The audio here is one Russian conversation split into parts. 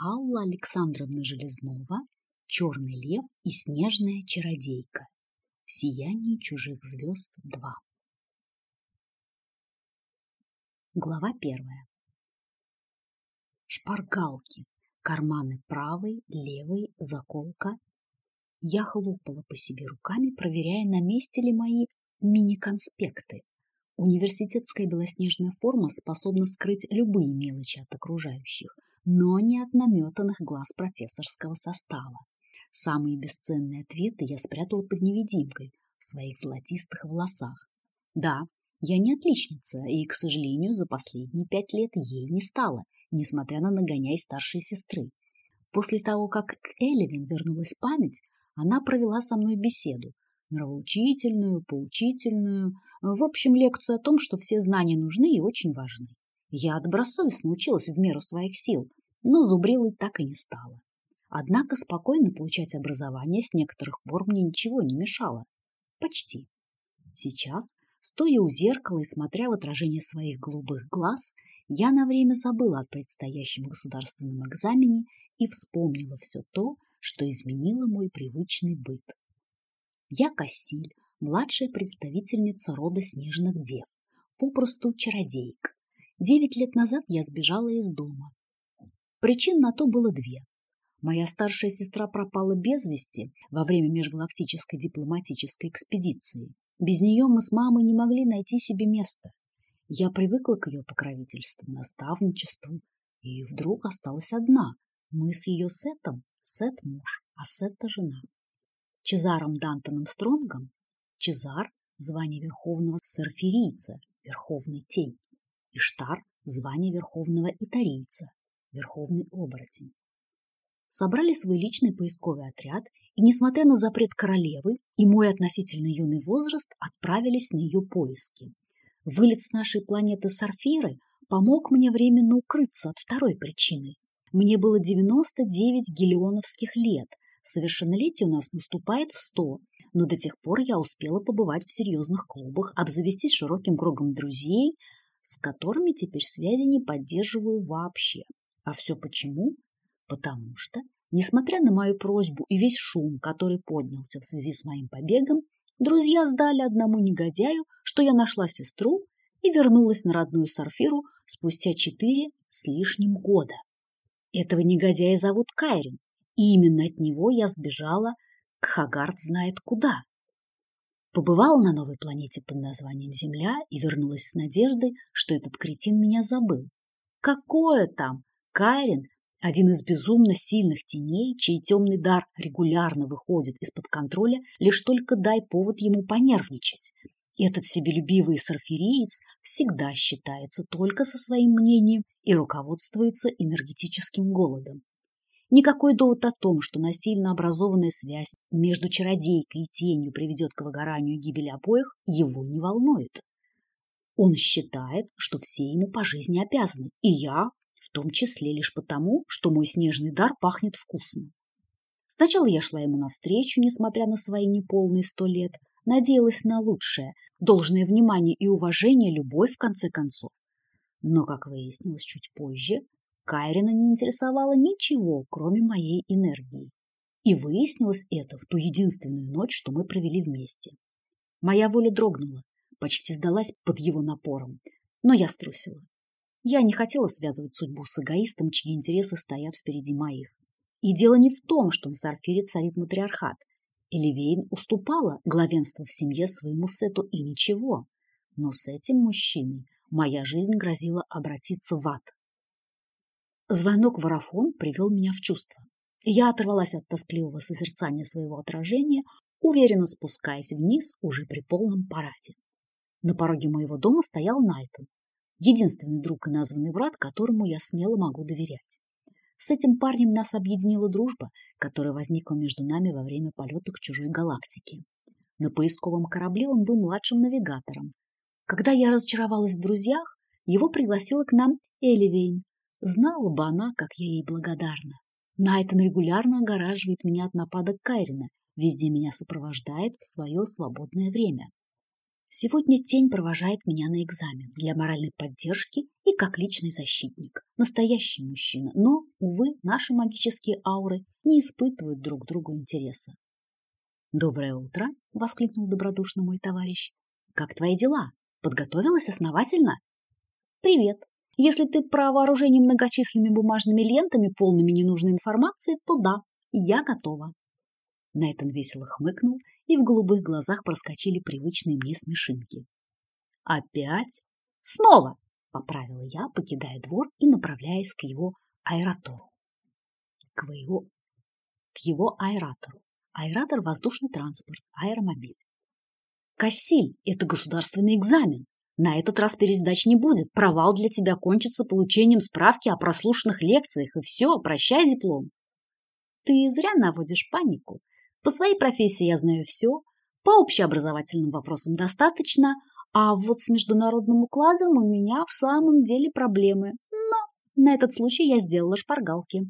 Алла Александровна Железнова, Черный лев и снежная чародейка. В сиянии чужих звезд 2. Глава первая. Шпаргалки, карманы правой, левой, заколка. Я хлопала по себе руками, проверяя, на месте ли мои мини-конспекты. Университетская белоснежная форма способна скрыть любые мелочи от окружающих, но не от наметанных глаз профессорского состава. Самые бесценные ответы я спрятала под невидимкой в своих золотистых волосах. Да, я не отличница, и, к сожалению, за последние пять лет ей не стало, несмотря на нагоняй старшей сестры. После того, как к Элевин вернулась память, она провела со мной беседу, нравоучительную, поучительную, в общем, лекцию о том, что все знания нужны и очень важны. Я добросовестно училась в меру своих сил, но зубрилой так и не стала. Однако спокойно получать образование с некоторых пор мне ничего не мешало. Почти. Сейчас, стоя у зеркала и смотря в отражение своих голубых глаз, я на время забыла о предстоящем государственном экзамене и вспомнила все то, что изменило мой привычный быт. Я Кассиль, младшая представительница рода снежных дев, попросту чародейка. Девять лет назад я сбежала из дома. Причин на то было две. Моя старшая сестра пропала без вести во время межгалактической дипломатической экспедиции. Без нее мы с мамой не могли найти себе места. Я привыкла к ее покровительству, наставничеству, и вдруг осталась одна. Мы с ее Сетом, Сет муж, а Сетта жена. Чезаром Дантоном Стронгом, Чезар – звание верховного сарферийца, верховный тень, Иштар – звание верховного итарийца, верховный оборотень. Собрали свой личный поисковый отряд и, несмотря на запрет королевы и мой относительно юный возраст, отправились на ее поиски. Вылет с нашей планеты Сарфиры помог мне временно укрыться от второй причины. Мне было 99 гелионовских лет, совершеннолетие у нас наступает в 100, но до тех пор я успела побывать в серьезных клубах, обзавестись широким кругом друзей, с которыми теперь связи не поддерживаю вообще. А все почему? Потому что, несмотря на мою просьбу и весь шум, который поднялся в связи с моим побегом, друзья сдали одному негодяю, что я нашла сестру и вернулась на родную Сарфиру спустя четыре с лишним года. Этого негодяя зовут Кайрин, и именно от него я сбежала к Хагард знает куда. Побывала на новой планете под названием Земля и вернулась с надеждой, что этот кретин меня забыл. Какое там? Кайрин – один из безумно сильных теней, чей темный дар регулярно выходит из-под контроля, лишь только дай повод ему понервничать. Этот себелюбивый сарфериец всегда считается только со своим мнением и руководствуется энергетическим голодом. Никакой довод о том, что насильно образованная связь между чародейкой и тенью приведет к выгоранию и гибели обоих, его не волнует. Он считает, что все ему по жизни обязаны, и я в том числе лишь потому, что мой снежный дар пахнет вкусно. Сначала я шла ему навстречу, несмотря на свои неполные сто лет, надеялась на лучшее, должное внимание и уважение, любовь в конце концов. Но, как выяснилось чуть позже, Кайрина не интересовало ничего, кроме моей энергии. И выяснилось это в ту единственную ночь, что мы провели вместе. Моя воля дрогнула, почти сдалась под его напором, но я струсила. Я не хотела связывать судьбу с эгоистом, чьи интересы стоят впереди моих. И дело не в том, что на Сарфире царит матриархат. Эливейн уступала главенство в семье своему Сету и ничего. Но с этим мужчиной моя жизнь грозила обратиться в ад. Звонок в арафон привел меня в чувство. Я оторвалась от тоскливого созерцания своего отражения, уверенно спускаясь вниз уже при полном параде. На пороге моего дома стоял Найтон, единственный друг и названный брат, которому я смело могу доверять. С этим парнем нас объединила дружба, которая возникла между нами во время полета к чужой галактике. На поисковом корабле он был младшим навигатором. Когда я разочаровалась в друзьях, его пригласила к нам Эливейн, Знала бы она, как я ей благодарна. Найтон регулярно огораживает меня от нападок Кайрина, везде меня сопровождает в свое свободное время. Сегодня тень провожает меня на экзамен для моральной поддержки и как личный защитник. Настоящий мужчина, но, увы, наши магические ауры не испытывают друг другу интереса. «Доброе утро!» — воскликнул добродушно мой товарищ. «Как твои дела? Подготовилась основательно?» «Привет! Если ты про вооружение многочисленными бумажными лентами, полными ненужной информации, то да, я готова». Найтан весело хмыкнул, и в голубых глазах проскочили привычные мне смешинки. «Опять? Снова!» — поправила я, покидая двор и направляясь к его аэротору. К его, к его аэратору. Аэратор – воздушный транспорт, аэромобиль. Кассиль – это государственный экзамен. На этот раз пересдач не будет. Провал для тебя кончится получением справки о прослушанных лекциях, и все, прощай диплом. Ты зря наводишь панику. По своей профессии я знаю все, по общеобразовательным вопросам достаточно, а вот с международным укладом у меня в самом деле проблемы. Но на этот случай я сделала шпаргалки.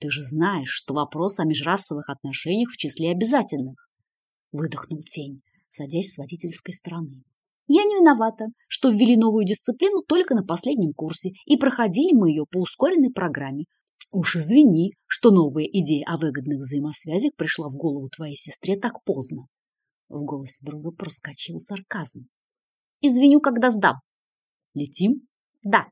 Ты же знаешь, что вопрос о межрасовых отношениях в числе обязательных. Выдохнул тень, садясь с водительской стороны. Я не виновата, что ввели новую дисциплину только на последнем курсе, и проходили мы ее по ускоренной программе. Уж извини, что новая идея о выгодных взаимосвязях пришла в голову твоей сестре так поздно. В голосе друга проскочил сарказм. Извиню, когда сдам. Летим? Да.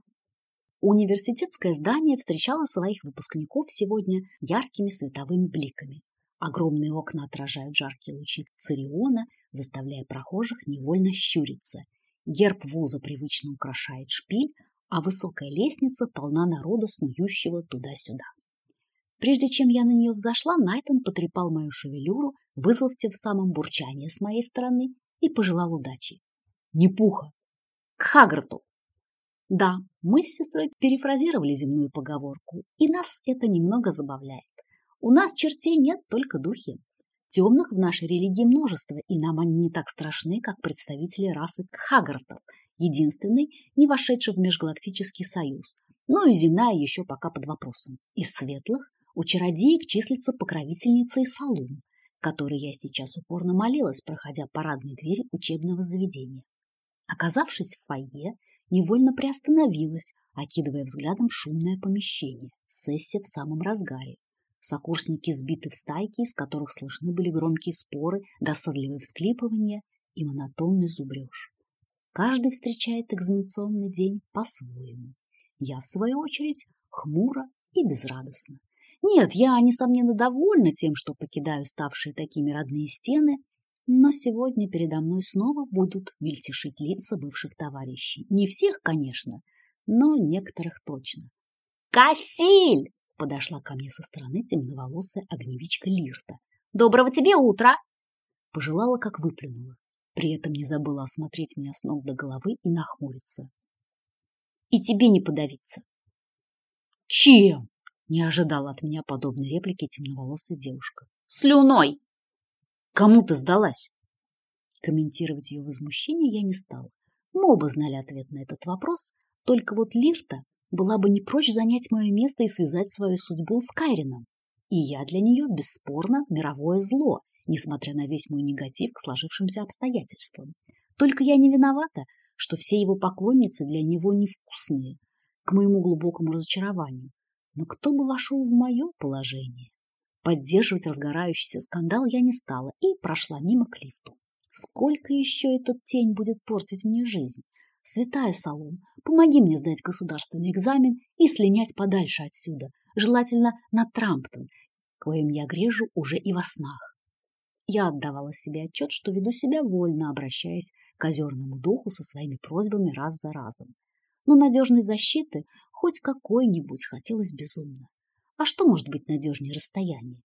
Университетское здание встречало своих выпускников сегодня яркими световыми бликами. Огромные окна отражают жаркие лучи цириона, заставляя прохожих невольно щуриться. Герб вуза привычно украшает шпиль, а высокая лестница полна народа, снующего туда-сюда. Прежде чем я на нее взошла, Найтон потрепал мою шевелюру, вызвав тем самым бурчание с моей стороны, и пожелал удачи. «Не пуха! К Хагарту!» Да, мы с сестрой перефразировали земную поговорку, и нас это немного забавляет. У нас чертей нет, только духи. Темных в нашей религии множество, и нам они не так страшны, как представители расы Хагартов, единственный, не вошедший в межгалактический союз, но и земная еще пока под вопросом. Из светлых у чародеек числится покровительница Исалун, которой я сейчас упорно молилась, проходя парадные двери учебного заведения. Оказавшись в фойе, невольно приостановилась, окидывая взглядом шумное помещение. Сессия в самом разгаре. Сокурсники сбиты в стайки, из которых слышны были громкие споры, досадливые всклипывания и монотонный зубреж. Каждый встречает экзаменационный день по-своему. Я, в свою очередь, хмуро и безрадостно. Нет, я, несомненно, довольна тем, что покидаю ставшие такими родные стены, но сегодня передо мной снова будут мельтешить лица бывших товарищей. Не всех, конечно, но некоторых точно. «Кассиль!» Подошла ко мне со стороны темноволосая огневичка Лирта. «Доброго тебе утра!» Пожелала, как выплюнула. При этом не забыла осмотреть меня с ног до головы и нахмуриться. «И тебе не подавиться!» «Чем?» — не ожидала от меня подобной реплики темноволосая девушка. «Слюной!» «Кому ты сдалась?» Комментировать ее возмущение я не стала. Мы оба знали ответ на этот вопрос, только вот Лирта была бы не прочь занять мое место и связать свою судьбу с Кайрином. И я для нее, бесспорно, мировое зло, несмотря на весь мой негатив к сложившимся обстоятельствам. Только я не виновата, что все его поклонницы для него невкусные, к моему глубокому разочарованию. Но кто бы вошел в мое положение? Поддерживать разгорающийся скандал я не стала и прошла мимо к лифту. Сколько еще этот тень будет портить мне жизнь? Святая Салун, помоги мне сдать государственный экзамен и слинять подальше отсюда, желательно на Трамптон, коим я грежу уже и во снах. Я отдавала себе отчет, что веду себя вольно, обращаясь к озерному духу со своими просьбами раз за разом. Но надежной защиты хоть какой-нибудь хотелось безумно. А что может быть надежнее расстояния?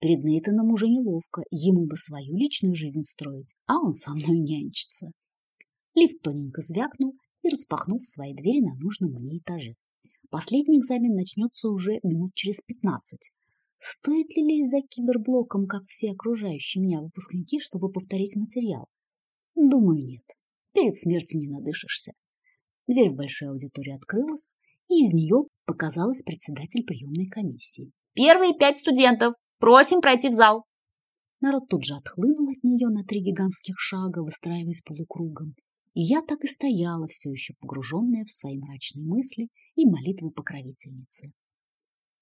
Перед Нейтаном уже неловко, ему бы свою личную жизнь строить, а он со мной нянчится. Лифт тоненько звякнул и распахнул свои двери на нужном мне этаже. Последний экзамен начнется уже минут через пятнадцать. Стоит ли лезть за киберблоком, как все окружающие меня выпускники, чтобы повторить материал? Думаю, нет. Перед смертью не надышишься. Дверь в большой аудитории открылась, и из нее показалась председатель приемной комиссии. «Первые пять студентов! Просим пройти в зал!» Народ тут же отхлынул от нее на три гигантских шага, выстраиваясь полукругом. И я так и стояла, все еще погруженная в свои мрачные мысли и молитвы покровительницы.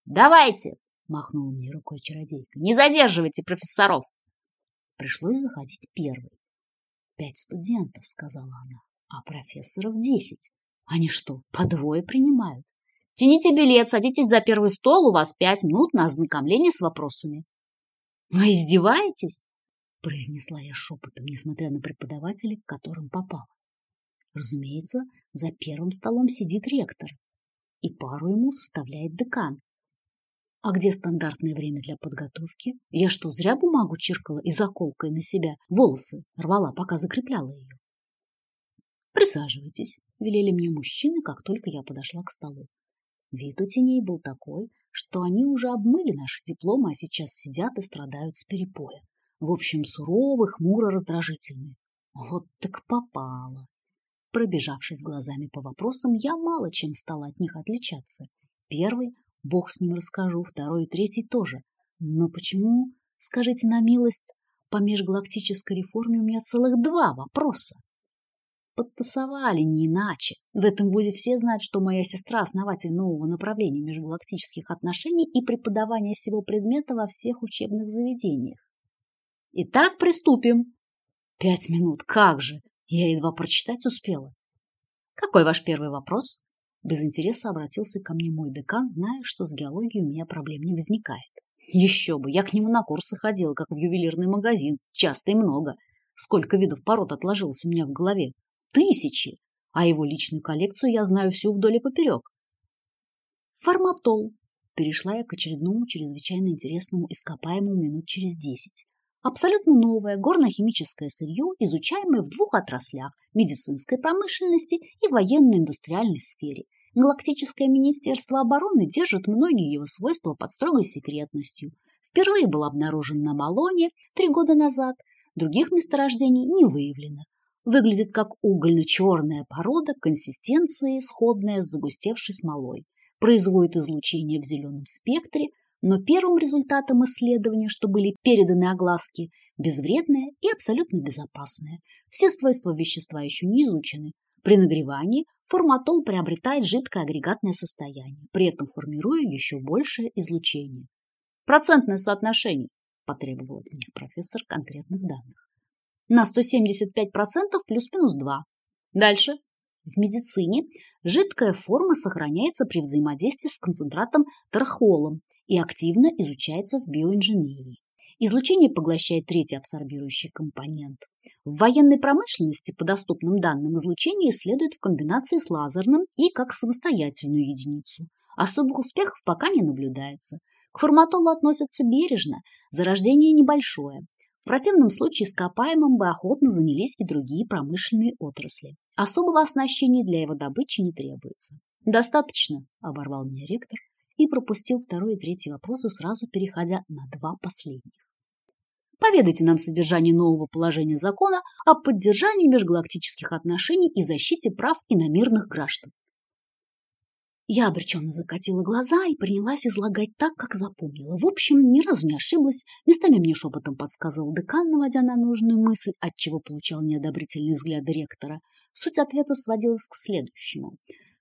«Давайте!» — махнула мне рукой чародейка. «Не задерживайте профессоров!» Пришлось заходить первой. «Пять студентов», — сказала она, — «а профессоров десять. Они что, по двое принимают?» «Тяните билет, садитесь за первый стол, у вас пять минут на ознакомление с вопросами». «Вы издеваетесь?» — произнесла я шепотом, несмотря на преподавателей, к которым попала. Разумеется, за первым столом сидит ректор, и пару ему составляет декан. А где стандартное время для подготовки? Я что, зря бумагу чиркала и заколкой на себя волосы рвала, пока закрепляла ее? Присаживайтесь, велели мне мужчины, как только я подошла к столу. Вид у теней был такой, что они уже обмыли наши дипломы, а сейчас сидят и страдают с перепоя. В общем, суровый, хмуро раздражительный. Вот так попало. Пробежавшись глазами по вопросам, я мало чем стала от них отличаться. Первый Бог с ним расскажу, второй и третий тоже. Но почему, скажите на милость, по межгалактической реформе у меня целых два вопроса? Подтасовали не иначе. В этом вузе все знают, что моя сестра – основатель нового направления межгалактических отношений и преподавания всего предмета во всех учебных заведениях. Итак, приступим. Пять минут, как же! Я едва прочитать успела. Какой ваш первый вопрос? Без интереса обратился ко мне мой декан, зная, что с геологией у меня проблем не возникает. Еще бы, я к нему на курсы ходила, как в ювелирный магазин, часто и много. Сколько видов пород отложилось у меня в голове? Тысячи! А его личную коллекцию я знаю всю вдоль и поперек. Форматол. Перешла я к очередному чрезвычайно интересному ископаемому минут через десять. Абсолютно новое горно-химическое сырье, изучаемое в двух отраслях – медицинской промышленности и военно-индустриальной сфере. Галактическое министерство обороны держит многие его свойства под строгой секретностью. Впервые был обнаружен на Малоне три года назад, других месторождений не выявлено. Выглядит как угольно-черная порода консистенции, сходная с загустевшей смолой. Производит излучение в зеленом спектре, но первым результатом исследования, что были переданы огласке, безвредное и абсолютно безопасное. Все свойства вещества еще не изучены, при нагревании форматол приобретает жидкое агрегатное состояние, при этом формируя еще большее излучение. Процентное соотношение, потребовал от меня профессор конкретных данных. На 175% плюс-минус 2. Дальше. В медицине жидкая форма сохраняется при взаимодействии с концентратом тархолом и активно изучается в биоинженерии. Излучение поглощает третий абсорбирующий компонент. В военной промышленности по доступным данным излучение исследуют в комбинации с лазерным и как самостоятельную единицу. Особых успехов пока не наблюдается. К форматолу относятся бережно, зарождение небольшое. В противном случае ископаемым бы охотно занялись и другие промышленные отрасли. Особого оснащения для его добычи не требуется. «Достаточно», – оборвал меня ректор и пропустил второй и третий вопросы, сразу переходя на два последних. Поведайте нам содержание нового положения закона о поддержании межгалактических отношений и защите прав иномирных граждан. Я обреченно закатила глаза и принялась излагать так, как запомнила. В общем, ни разу не ошиблась. Местами мне шепотом подсказывал декан, наводя на нужную мысль, отчего получал неодобрительный взгляд директора. Суть ответа сводилась к следующему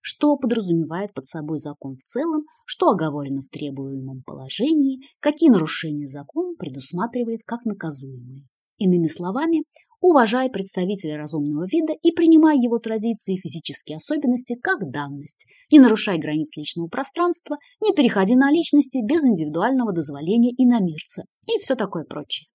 что подразумевает под собой закон в целом, что оговорено в требуемом положении, какие нарушения закон предусматривает как наказуемые. Иными словами, уважай представителя разумного вида и принимай его традиции и физические особенности как данность. Не нарушай границ личного пространства, не переходи на личности без индивидуального дозволения иномирца и все такое прочее.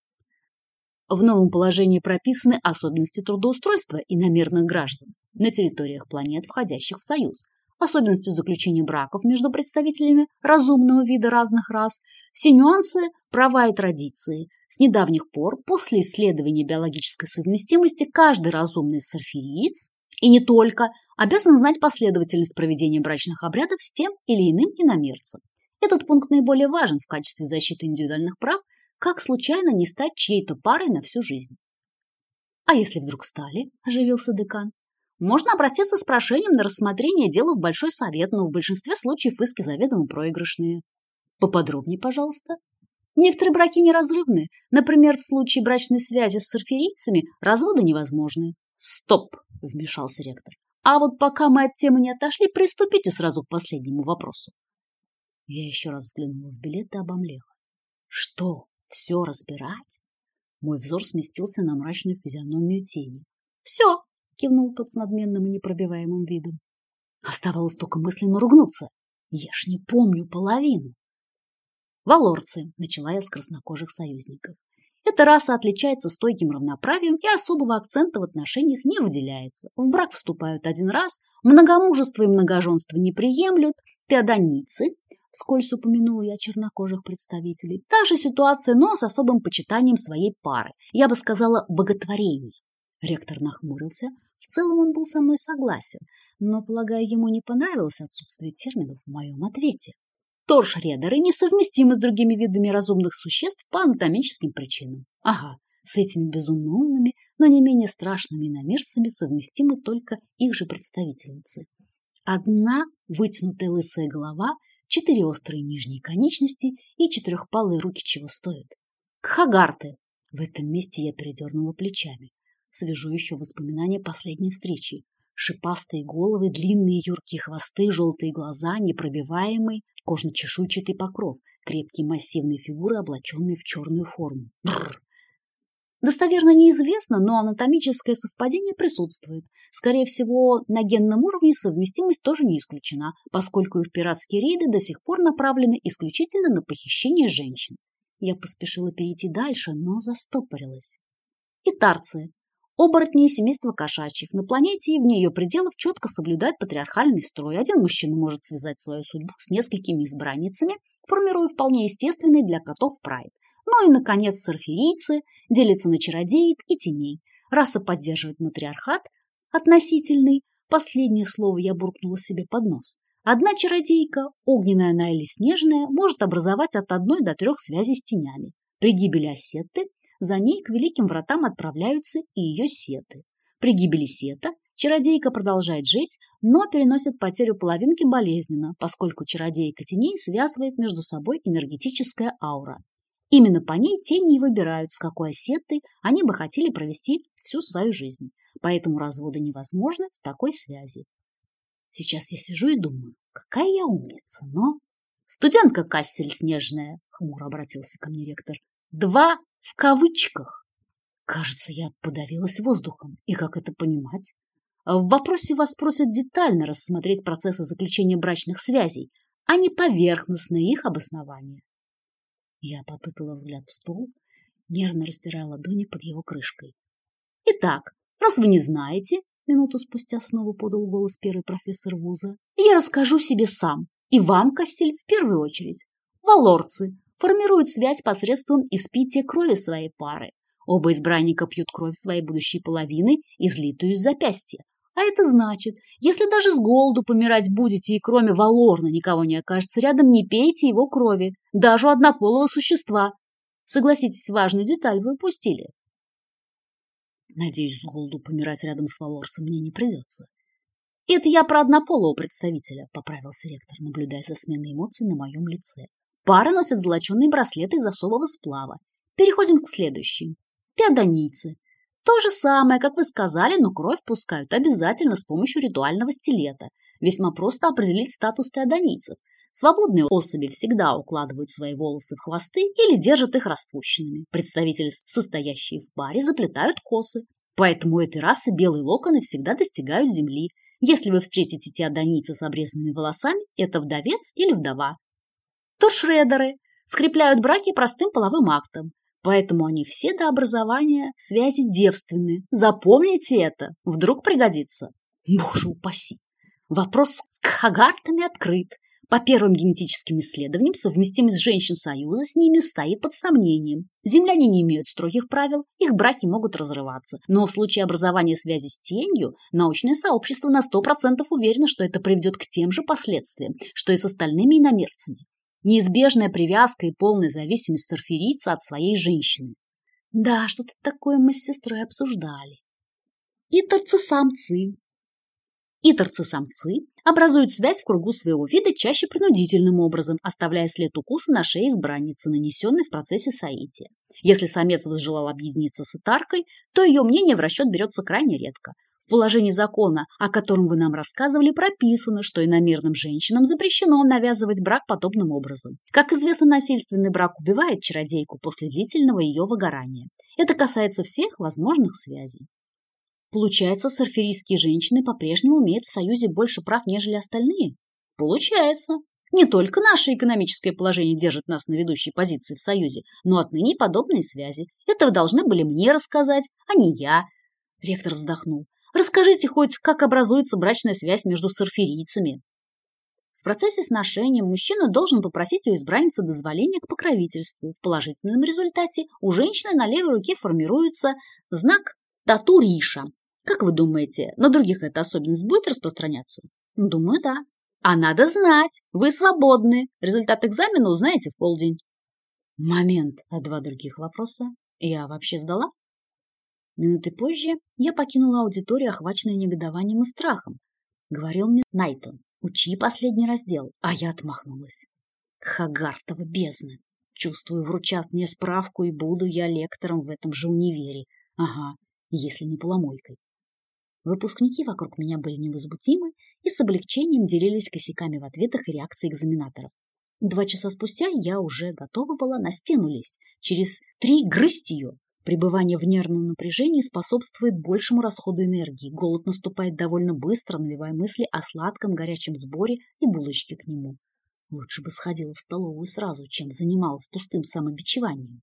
В новом положении прописаны особенности трудоустройства иномерных граждан на территориях планет, входящих в Союз, особенности заключения браков между представителями разумного вида разных рас, все нюансы, права и традиции. С недавних пор, после исследования биологической совместимости, каждый разумный сарфириец, и не только, обязан знать последовательность проведения брачных обрядов с тем или иным иномерцем. Этот пункт наиболее важен в качестве защиты индивидуальных прав, как случайно не стать чьей-то парой на всю жизнь. «А если вдруг стали?» – оживился декан. Можно обратиться с прошением на рассмотрение дела в Большой Совет, но в большинстве случаев иски заведомо проигрышные. Поподробнее, пожалуйста. Некоторые браки неразрывны. Например, в случае брачной связи с сарферийцами разводы невозможны. Стоп, вмешался ректор. А вот пока мы от темы не отошли, приступите сразу к последнему вопросу. Я еще раз взглянула в билет и обомлела. Что, все разбирать? Мой взор сместился на мрачную физиономию тени. Все, кивнул тот с надменным и непробиваемым видом. Оставалось только мысленно ругнуться. Я ж не помню половину. Валорцы, начала я с краснокожих союзников. Эта раса отличается стойким равноправием и особого акцента в отношениях не выделяется. В брак вступают один раз, многомужество и многоженство не приемлют, теодонийцы, вскользь упомянула я чернокожих представителей, та же ситуация, но с особым почитанием своей пары, я бы сказала, боготворением. Ректор нахмурился. В целом он был со мной согласен, но, полагаю, ему не понравилось отсутствие терминов в моем ответе. Торшредеры несовместимы с другими видами разумных существ по анатомическим причинам. Ага, с этими безумно умными, но не менее страшными иномерцами совместимы только их же представительницы. Одна вытянутая лысая голова, четыре острые нижние конечности и четырехпалые руки чего стоят. Кхагарты. В этом месте я передернула плечами. Свяжу еще воспоминания последней встречи. Шипастые головы, длинные юркие хвосты, желтые глаза, непробиваемый, кожно-чешуйчатый покров, крепкие массивные фигуры, облаченные в черную форму. Бррр. Достоверно неизвестно, но анатомическое совпадение присутствует. Скорее всего, на генном уровне совместимость тоже не исключена, поскольку их пиратские рейды до сих пор направлены исключительно на похищение женщин. Я поспешила перейти дальше, но застопорилась. И Оборотни семейства кошачьих. На планете и вне ее пределов четко соблюдают патриархальный строй. Один мужчина может связать свою судьбу с несколькими избранницами, формируя вполне естественный для котов прайд. Ну и, наконец, сарферийцы делятся на чародеек и теней. Раса поддерживает матриархат, относительный. Последнее слово я буркнула себе под нос. Одна чародейка, огненная она или снежная, может образовать от одной до трех связей с тенями. При гибели осетты за ней к великим вратам отправляются и ее сеты. При гибели сета чародейка продолжает жить, но переносит потерю половинки болезненно, поскольку чародейка теней связывает между собой энергетическая аура. Именно по ней тени и выбирают, с какой осетой они бы хотели провести всю свою жизнь. Поэтому разводы невозможны в такой связи. Сейчас я сижу и думаю, какая я умница, но... Студентка Кассель Снежная, хмуро обратился ко мне ректор, Два в кавычках. Кажется, я подавилась воздухом. И как это понимать? В вопросе вас просят детально рассмотреть процессы заключения брачных связей, а не поверхностное их обоснование. Я потупила взгляд в стол, нервно растирая ладони под его крышкой. Итак, раз вы не знаете, минуту спустя снова подал голос первый профессор вуза, я расскажу себе сам, и вам, Костель, в первую очередь. Валорцы формируют связь посредством испития крови своей пары. Оба избранника пьют кровь своей будущей половины, излитую из запястья. А это значит, если даже с голоду помирать будете и кроме Валорна никого не окажется рядом, не пейте его крови, даже у однополого существа. Согласитесь, важную деталь вы упустили. Надеюсь, с голоду помирать рядом с Валорцем мне не придется. Это я про однополого представителя, поправился ректор, наблюдая за сменой эмоций на моем лице. Пары носят золоченые браслеты из особого сплава. Переходим к следующим. Теодонийцы. То же самое, как вы сказали, но кровь пускают обязательно с помощью ритуального стилета. Весьма просто определить статус теодонийцев. Свободные особи всегда укладывают свои волосы в хвосты или держат их распущенными. Представители, состоящие в паре, заплетают косы. Поэтому у этой расы белые локоны всегда достигают земли. Если вы встретите теодонийца с обрезанными волосами, это вдовец или вдова то шредеры скрепляют браки простым половым актом. Поэтому они все до образования связи девственны. Запомните это, вдруг пригодится. Боже упаси! Вопрос с кхагартами открыт. По первым генетическим исследованиям совместимость женщин Союза с ними стоит под сомнением. Земляне не имеют строгих правил, их браки могут разрываться. Но в случае образования связи с тенью, научное сообщество на 100% уверено, что это приведет к тем же последствиям, что и с остальными иномерцами неизбежная привязка и полная зависимость сарферийца от своей женщины. Да, что-то такое мы с сестрой обсуждали. И торцы-самцы. и торцы-самцы образуют связь в кругу своего вида чаще принудительным образом, оставляя след укуса на шее избранницы, нанесенный в процессе соития. Если самец возжелал объединиться с этаркой, то ее мнение в расчет берется крайне редко. В положении закона, о котором вы нам рассказывали, прописано, что иномерным женщинам запрещено навязывать брак подобным образом. Как известно, насильственный брак убивает чародейку после длительного ее выгорания. Это касается всех возможных связей. Получается, сарферийские женщины по-прежнему имеют в Союзе больше прав, нежели остальные? Получается. Не только наше экономическое положение держит нас на ведущей позиции в Союзе, но отныне подобные связи. Это вы должны были мне рассказать, а не я. Ректор вздохнул. Расскажите хоть, как образуется брачная связь между сарферийцами. В процессе сношения мужчина должен попросить у избранницы дозволения к покровительству. В положительном результате у женщины на левой руке формируется знак тату Риша, как вы думаете, на других эта особенность будет распространяться? Думаю, да. А надо знать. Вы свободны. Результат экзамена узнаете в полдень. Момент, а два других вопроса я вообще сдала? Минуты позже я покинула аудиторию, охваченная негодованием и страхом. Говорил мне Найтон, учи последний раздел, а я отмахнулась. Хагартова бездна. Чувствую, вручат мне справку, и буду я лектором в этом же универе. Ага, если не поломойкой. Выпускники вокруг меня были невозмутимы и с облегчением делились косяками в ответах и реакции экзаменаторов. Два часа спустя я уже готова была на стену лезть, через три грызть ее. Пребывание в нервном напряжении способствует большему расходу энергии. Голод наступает довольно быстро, навевая мысли о сладком горячем сборе и булочке к нему. Лучше бы сходила в столовую сразу, чем занималась пустым самобичеванием.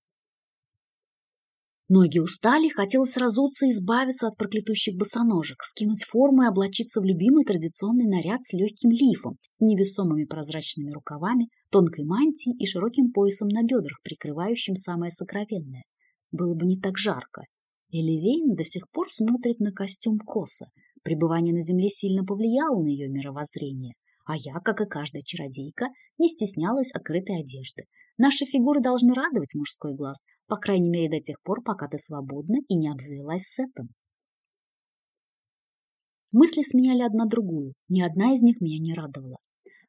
Ноги устали, хотелось разуться и избавиться от проклятущих босоножек, скинуть форму и облачиться в любимый традиционный наряд с легким лифом, невесомыми прозрачными рукавами, тонкой мантией и широким поясом на бедрах, прикрывающим самое сокровенное. Было бы не так жарко. Эливейн до сих пор смотрит на костюм Коса. Пребывание на земле сильно повлияло на ее мировоззрение, а я, как и каждая чародейка, не стеснялась открытой одежды. Наши фигуры должны радовать мужской глаз, по крайней мере до тех пор, пока ты свободна и не обзавелась сетом. Мысли сменяли одна другую, ни одна из них меня не радовала.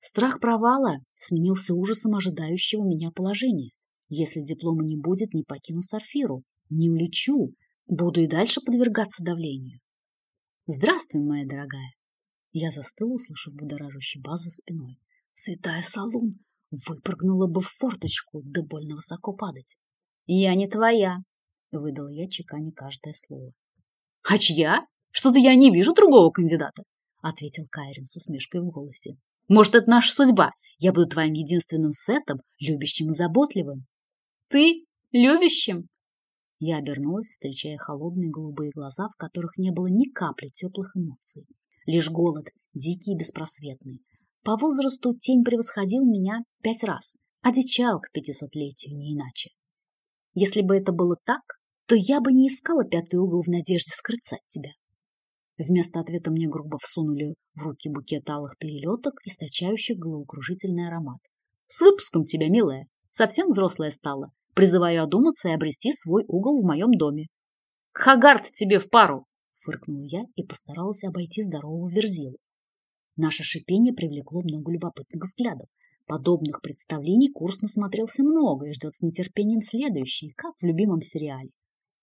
Страх провала сменился ужасом ожидающего меня положения. Если диплома не будет, не покину Сарфиру, не улечу, буду и дальше подвергаться давлению. Здравствуй, моя дорогая. Я застыла, услышав будоражащий баз за спиной. Святая Салун выпрыгнула бы в форточку, да больно высоко падать. «Я не твоя», — выдала я, чеканя каждое слово. «А чья? Что-то я не вижу другого кандидата», — ответил Кайрин с усмешкой в голосе. «Может, это наша судьба? Я буду твоим единственным сетом, любящим и заботливым». «Ты любящим?» Я обернулась, встречая холодные голубые глаза, в которых не было ни капли теплых эмоций. Лишь голод, дикий и беспросветный. По возрасту тень превосходил меня пять раз, одичал к пятисотлетию, не иначе. Если бы это было так, то я бы не искала пятый угол в надежде скрыться от тебя. Вместо ответа мне грубо всунули в руки букет алых перелеток, источающих головокружительный аромат. «С выпуском тебя, милая! Совсем взрослая стала. Призываю одуматься и обрести свой угол в моем доме». «Хагард тебе в пару!» — фыркнул я и постаралась обойти здорового верзилу. Наше шипение привлекло много любопытных взглядов. Подобных представлений курс насмотрелся много и ждет с нетерпением следующий, как в любимом сериале.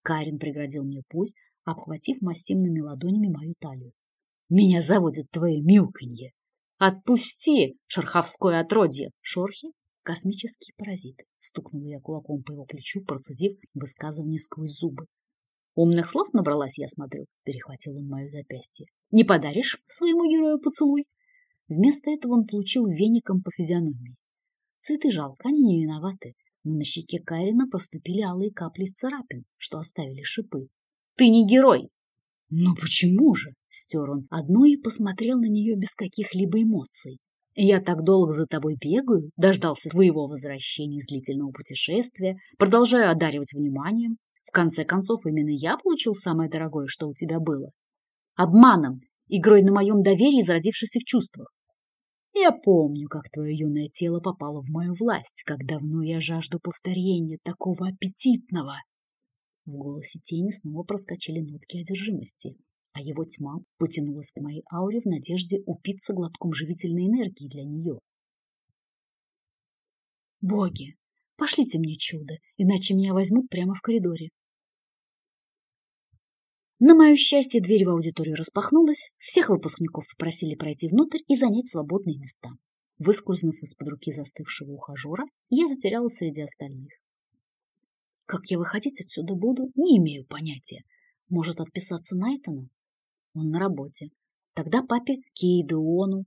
Карин преградил мне путь, обхватив массивными ладонями мою талию. «Меня заводит твое мяуканье!» «Отпусти, шерховское отродье!» «Шорхи?» «Космический паразит!» Стукнул я кулаком по его плечу, процедив высказывание сквозь зубы. «Умных слов набралась, я смотрю», — перехватил он мое запястье. «Не подаришь своему герою поцелуй?» Вместо этого он получил веником по физиономии. Цветы жалко, они не виноваты, но на щеке Кайрина проступили алые капли из царапин, что оставили шипы. «Ты не герой!» «Ну почему же?» — стер он одну и посмотрел на нее без каких-либо эмоций. «Я так долго за тобой бегаю, дождался твоего возвращения из длительного путешествия, продолжаю одаривать вниманием. В конце концов, именно я получил самое дорогое, что у тебя было. Обманом, игрой на моем доверии, зародившись в чувствах. Я помню, как твое юное тело попало в мою власть, как давно я жажду повторения такого аппетитного. В голосе тени снова проскочили нотки одержимости. А его тьма потянулась к моей ауре в надежде упиться глотком живительной энергии для нее. Боги, пошлите мне чудо, иначе меня возьмут прямо в коридоре. На мое счастье, дверь в аудиторию распахнулась, всех выпускников попросили пройти внутрь и занять свободные места. Выскользнув из-под руки застывшего ухажера, я затерялась среди остальных. Как я выходить отсюда буду, не имею понятия. Может, отписаться Найтону? Он на работе. Тогда папе Кейдеону.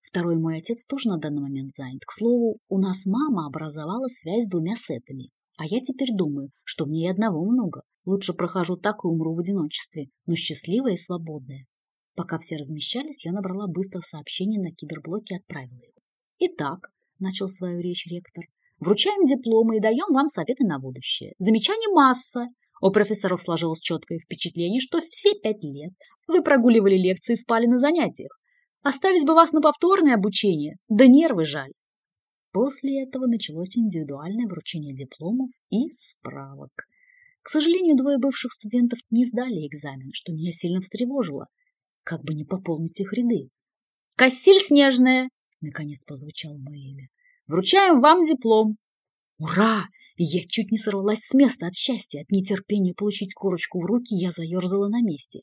Второй мой отец тоже на данный момент занят. К слову, у нас мама образовала связь с двумя сетами. А я теперь думаю, что мне и одного много. Лучше прохожу так и умру в одиночестве, но счастливая и свободная. Пока все размещались, я набрала быстро сообщение на киберблоке и отправила его. Итак, начал свою речь ректор, вручаем дипломы и даем вам советы на будущее. Замечаний масса. У профессоров сложилось четкое впечатление, что все пять лет вы прогуливали лекции и спали на занятиях. Оставить бы вас на повторное обучение, да нервы жаль. После этого началось индивидуальное вручение дипломов и справок. К сожалению, двое бывших студентов не сдали экзамен, что меня сильно встревожило. Как бы не пополнить их ряды. «Кассиль Снежная!» — наконец прозвучало мое имя. «Вручаем вам диплом!» «Ура!» Я чуть не сорвалась с места от счастья, от нетерпения получить корочку в руки, я заерзала на месте.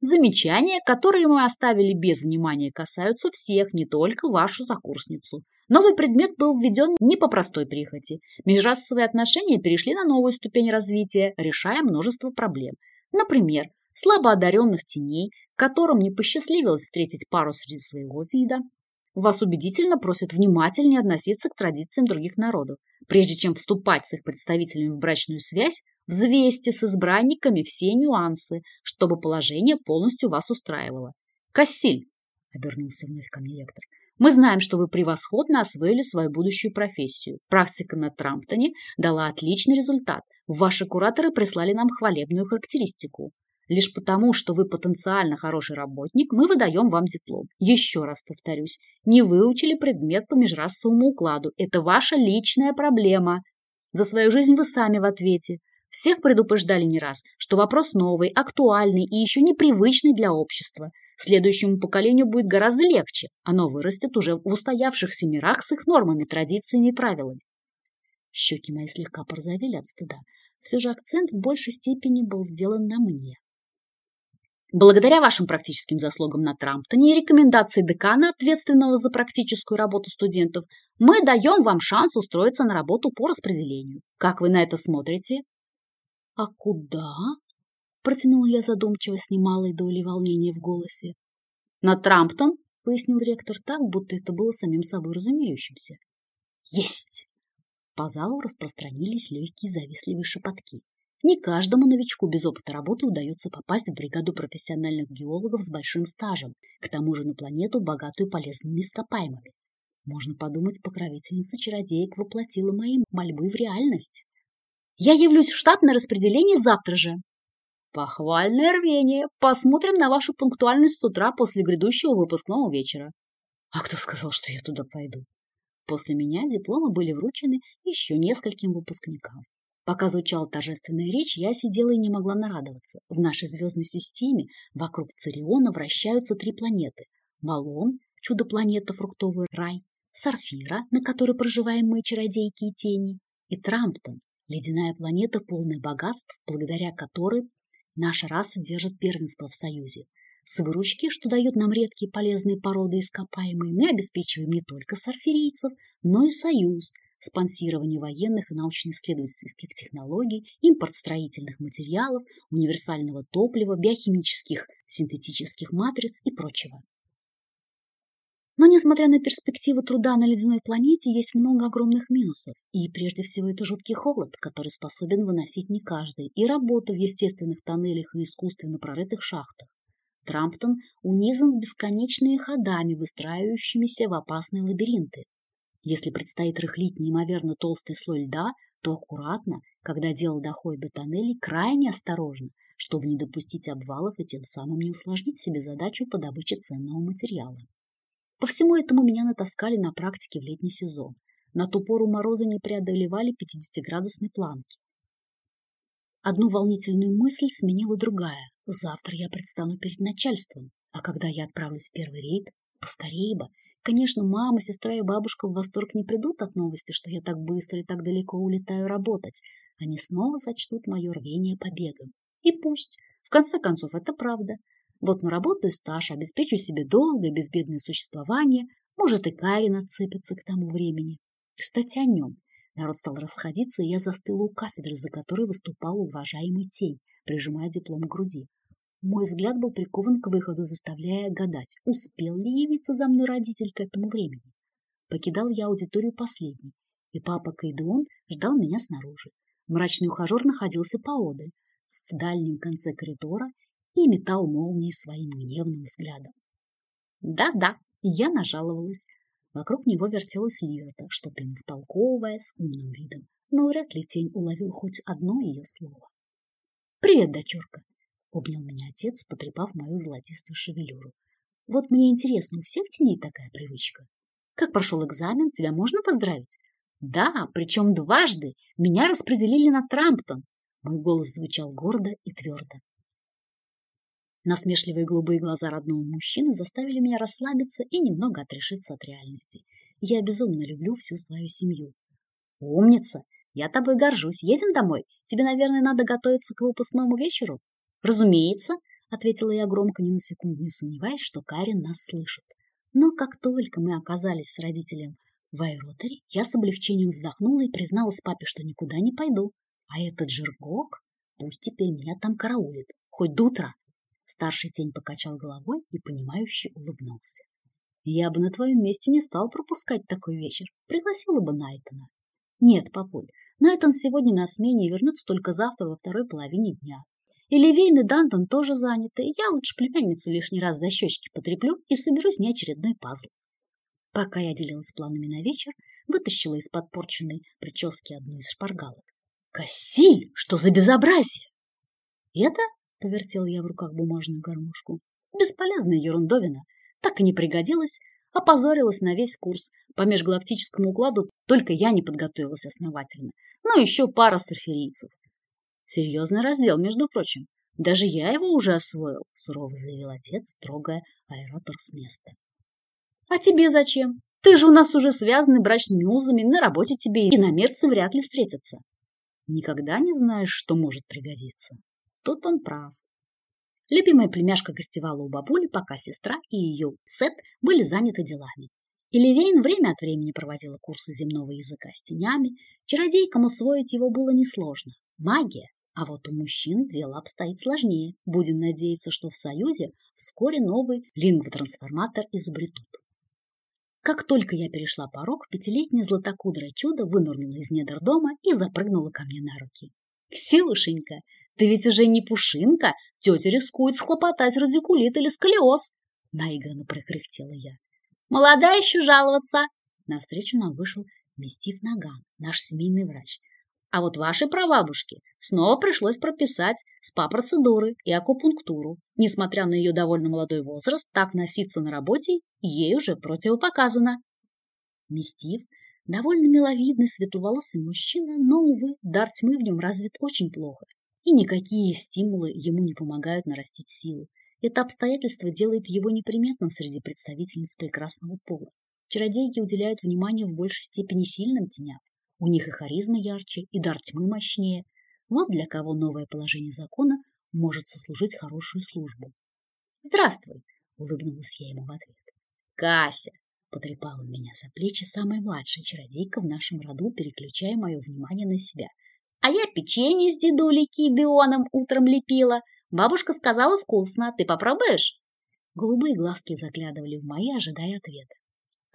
Замечания, которые мы оставили без внимания, касаются всех, не только вашу закурсницу. Новый предмет был введен не по простой прихоти. Межрасовые отношения перешли на новую ступень развития, решая множество проблем. Например, слабоодаренных теней, которым не посчастливилось встретить пару среди своего вида. Вас убедительно просят внимательнее относиться к традициям других народов. Прежде чем вступать с их представителями в брачную связь, Взвесьте с избранниками все нюансы, чтобы положение полностью вас устраивало. Кассиль, — обернулся вновь ко мне ректор, — мы знаем, что вы превосходно освоили свою будущую профессию. Практика на Трамптоне дала отличный результат. Ваши кураторы прислали нам хвалебную характеристику. Лишь потому, что вы потенциально хороший работник, мы выдаем вам диплом. Еще раз повторюсь, не выучили предмет по межрасовому укладу. Это ваша личная проблема. За свою жизнь вы сами в ответе. Всех предупреждали не раз, что вопрос новый, актуальный и еще непривычный для общества. Следующему поколению будет гораздо легче, оно вырастет уже в устоявшихся мирах с их нормами, традициями и правилами. Щеки мои слегка порозовели от стыда. Все же акцент в большей степени был сделан на мне. Благодаря вашим практическим заслугам на Трамптоне и рекомендации декана, ответственного за практическую работу студентов, мы даем вам шанс устроиться на работу по распределению. Как вы на это смотрите? «А куда?» – протянула я задумчиво с немалой долей волнения в голосе. «На Трамптон», – пояснил ректор так, будто это было самим собой разумеющимся. «Есть!» По залу распространились легкие завистливые шепотки. Не каждому новичку без опыта работы удается попасть в бригаду профессиональных геологов с большим стажем, к тому же на планету, богатую полезными ископаемыми. Можно подумать, покровительница чародеек воплотила мои мольбы в реальность. Я явлюсь в штаб на распределение завтра же. Похвальное рвение. Посмотрим на вашу пунктуальность с утра после грядущего выпускного вечера. А кто сказал, что я туда пойду? После меня дипломы были вручены еще нескольким выпускникам. Пока звучала торжественная речь, я сидела и не могла нарадоваться. В нашей звездной системе вокруг Цириона вращаются три планеты. Малон, чудо-планета фруктовый рай, Сарфира, на которой проживаем мы, чародейки и тени, и Трамптон, Ледяная планета полная богатств, благодаря которой наша раса держит первенство в Союзе. С выручки, что дают нам редкие полезные породы ископаемые, мы обеспечиваем не только сарферийцев, но и Союз, спонсирование военных и научно-исследовательских технологий, импорт строительных материалов, универсального топлива, биохимических синтетических матриц и прочего. Но, несмотря на перспективу труда на ледяной планете, есть много огромных минусов. И прежде всего это жуткий холод, который способен выносить не каждый, и работа в естественных тоннелях и искусственно прорытых шахтах. Трамптон унизан бесконечными ходами, выстраивающимися в опасные лабиринты. Если предстоит рыхлить неимоверно толстый слой льда, то аккуратно, когда дело доходит до тоннелей, крайне осторожно, чтобы не допустить обвалов и тем самым не усложнить себе задачу по добыче ценного материала. По всему этому меня натаскали на практике в летний сезон. На ту пору морозы не преодолевали 50-градусной планки. Одну волнительную мысль сменила другая. Завтра я предстану перед начальством, а когда я отправлюсь в первый рейд, поскорее бы. Конечно, мама, сестра и бабушка в восторг не придут от новости, что я так быстро и так далеко улетаю работать. Они снова сочтут мое рвение побегом. И пусть. В конце концов, это правда. Вот наработаю стаж, обеспечу себе долгое, безбедное существование. Может, и Карин отцепится к тому времени. Кстати, о нем. Народ стал расходиться, и я застыла у кафедры, за которой выступал уважаемый тень, прижимая диплом к груди. Мой взгляд был прикован к выходу, заставляя гадать, успел ли явиться за мной родитель к этому времени. Покидал я аудиторию последний, и папа Кайдеон ждал меня снаружи. Мрачный ухажер находился поодаль, в дальнем конце коридора, и метал молнии своим гневным взглядом. Да-да, я нажаловалась. Вокруг него вертелась Лирта, что-то ему втолковывая с умным видом, но вряд ли тень уловил хоть одно ее слово. «Привет, дочурка!» — обнял меня отец, потрепав мою золотистую шевелюру. «Вот мне интересно, у всех теней такая привычка? Как прошел экзамен, тебя можно поздравить?» «Да, причем дважды. Меня распределили на Трамптон!» Мой голос звучал гордо и твердо. Насмешливые голубые глаза родного мужчины заставили меня расслабиться и немного отрешиться от реальности. Я безумно люблю всю свою семью. Умница! Я тобой горжусь. Едем домой? Тебе, наверное, надо готовиться к выпускному вечеру? Разумеется, ответила я громко, ни на секунду не сомневаясь, что Карин нас слышит. Но как только мы оказались с родителем в аэротере, я с облегчением вздохнула и призналась папе, что никуда не пойду. А этот Жиргок пусть теперь меня там караулит, хоть до утра. Старший тень покачал головой и, понимающе улыбнулся. Я бы на твоем месте не стал пропускать такой вечер. Пригласила бы Найтона. Нет, папуль, Найтон сегодня на смене и вернется только завтра во второй половине дня. И Левейн и Дантон тоже заняты, я лучше племянницу лишний раз за щечки потреплю и соберу с ней очередной пазл. Пока я делилась планами на вечер, вытащила из подпорченной прически одну из шпаргалок. «Кассиль, что за безобразие!» «Это — повертела я в руках бумажную гармошку. Бесполезная ерундовина. Так и не пригодилась, опозорилась на весь курс. По межгалактическому укладу только я не подготовилась основательно. Но еще пара сарферийцев. Серьезный раздел, между прочим. Даже я его уже освоил, сурово заявил отец, трогая аэротор с места. А тебе зачем? Ты же у нас уже связаны брачными узами, на работе тебе и намерцы вряд ли встретятся. Никогда не знаешь, что может пригодиться. Тут он прав. Любимая племяшка гостевала у бабули, пока сестра и ее Сет были заняты делами. Эливейн время от времени проводила курсы земного языка с тенями. Чародейкам усвоить его было несложно. Магия. А вот у мужчин дело обстоит сложнее. Будем надеяться, что в Союзе вскоре новый лингвотрансформатор изобретут. Как только я перешла порог, пятилетнее златокудрое чудо вынырнуло из недр дома и запрыгнуло ко мне на руки. «Ксюшенька, ты ведь уже не пушинка, тетя рискует схлопотать радикулит или сколиоз!» Наигранно прокряхтела я. «Молода еще жаловаться!» Навстречу нам вышел Местив Наган, наш семейный врач. А вот вашей прабабушке снова пришлось прописать СПА-процедуры и акупунктуру. Несмотря на ее довольно молодой возраст, так носиться на работе ей уже противопоказано. Местив довольно миловидный светловолосый мужчина, но, увы, дар тьмы в нем развит очень плохо и никакие стимулы ему не помогают нарастить силу. Это обстоятельство делает его неприметным среди представительниц прекрасного пола. Чародейки уделяют внимание в большей степени сильным теням. У них и харизма ярче, и дар тьмы мощнее. Вот для кого новое положение закона может сослужить хорошую службу. «Здравствуй!» — улыбнулась я ему в ответ. «Кася!» — потрепала меня за плечи самая младшая чародейка в нашем роду, переключая мое внимание на себя — а я печенье с дедулей Кидеоном утром лепила. Бабушка сказала вкусно. Ты попробуешь? Голубые глазки заглядывали в мои, ожидая ответа.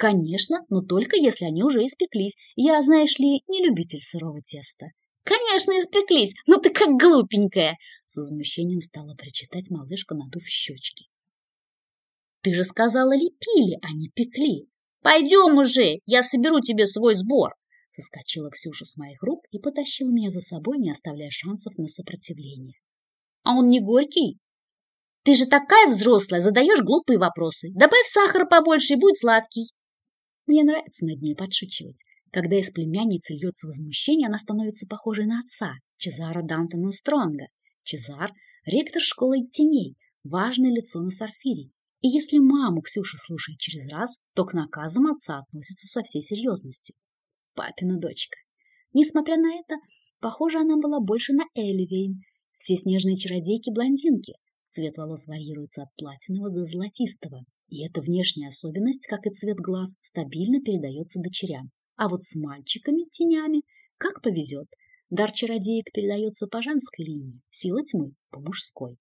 Конечно, но только если они уже испеклись. Я, знаешь ли, не любитель сырого теста. Конечно, испеклись, но ты как глупенькая. С возмущением стала прочитать малышка, надув щечки. Ты же сказала, лепили, а не пекли. Пойдем уже, я соберу тебе свой сбор. Соскочила Ксюша с моих рук и потащила меня за собой, не оставляя шансов на сопротивление. «А он не горький?» «Ты же такая взрослая, задаешь глупые вопросы. Добавь сахара побольше и будет сладкий». Мне нравится над ней подшучивать. Когда из племянницы льется возмущение, она становится похожей на отца, Чезара Дантона Стронга. Чезар – ректор школы теней, важное лицо на Сарфире. И если маму Ксюша слушает через раз, то к наказам отца относится со всей серьезностью. Папина дочка. Несмотря на это, похоже, она была больше на Эливейн. Все снежные чародейки-блондинки. Цвет волос варьируется от платинового до золотистого. И эта внешняя особенность, как и цвет глаз, стабильно передается дочерям. А вот с мальчиками, тенями, как повезет. Дар чародеек передается по женской линии, сила тьмы – по мужской.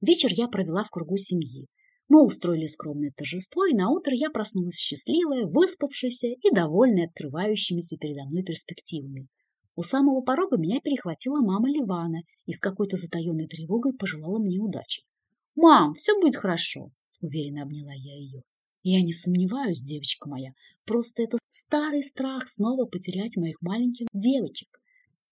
Вечер я провела в кругу семьи. Мы устроили скромное торжество, и наутро я проснулась счастливая, выспавшаяся и довольная открывающимися передо мной перспективами. У самого порога меня перехватила мама Ливана и с какой-то затаенной тревогой пожелала мне удачи. «Мам, все будет хорошо!» — уверенно обняла я ее. «Я не сомневаюсь, девочка моя, просто это старый страх снова потерять моих маленьких девочек.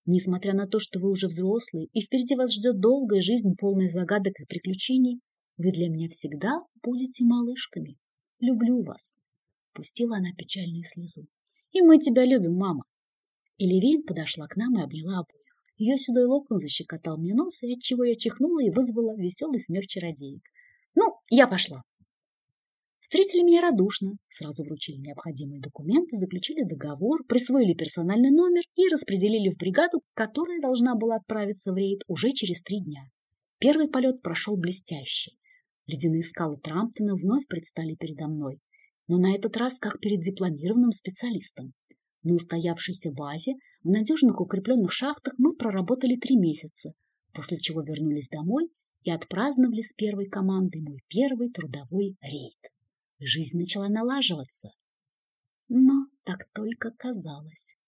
Несмотря на то, что вы уже взрослые и впереди вас ждет долгая жизнь, полная загадок и приключений, вы для меня всегда будете малышками. Люблю вас. Пустила она печальную слезу. И мы тебя любим, мама. Элевин подошла к нам и обняла обоих. Ее седой локон защекотал мне нос, и отчего я чихнула и вызвала веселый смех чародеек. Ну, я пошла. Встретили меня радушно, сразу вручили необходимые документы, заключили договор, присвоили персональный номер и распределили в бригаду, которая должна была отправиться в рейд уже через три дня. Первый полет прошел блестяще. Ледяные скалы Трамптона вновь предстали передо мной, но на этот раз как перед дипломированным специалистом. На устоявшейся базе, в надежных укрепленных шахтах мы проработали три месяца, после чего вернулись домой и отпраздновали с первой командой мой первый трудовой рейд. Жизнь начала налаживаться. Но так только казалось.